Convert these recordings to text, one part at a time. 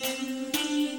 Música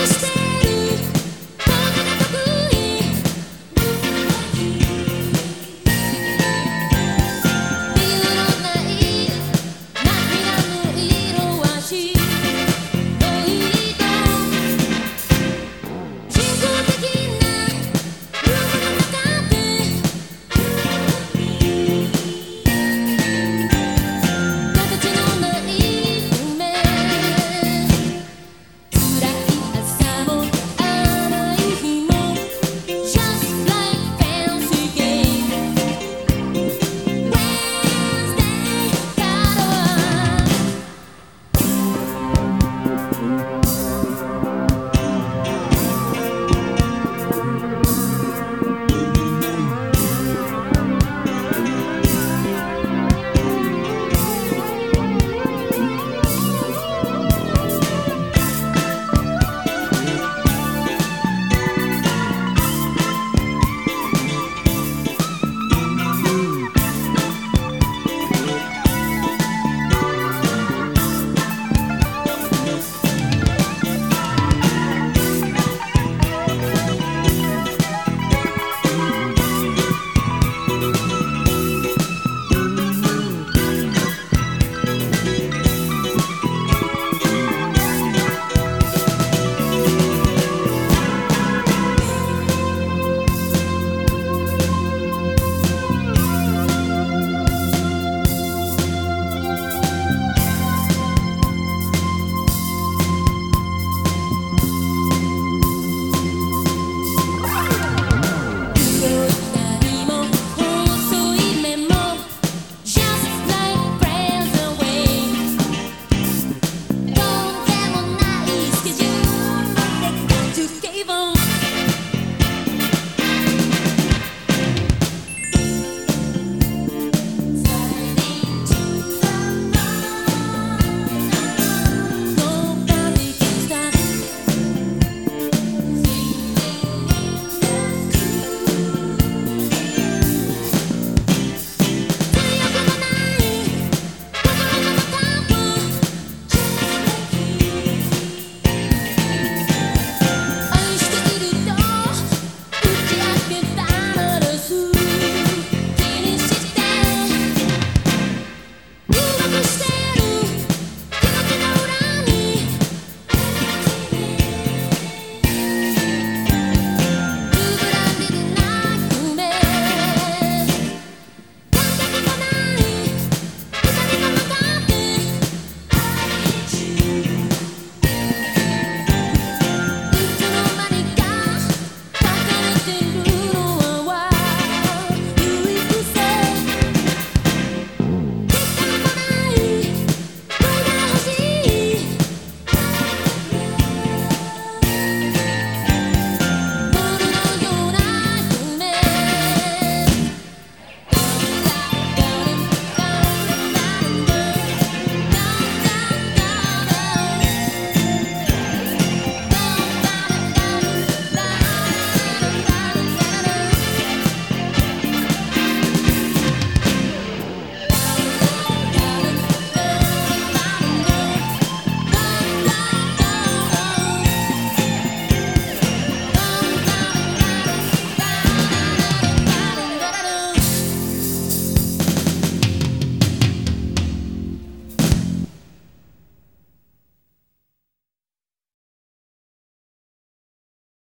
understand.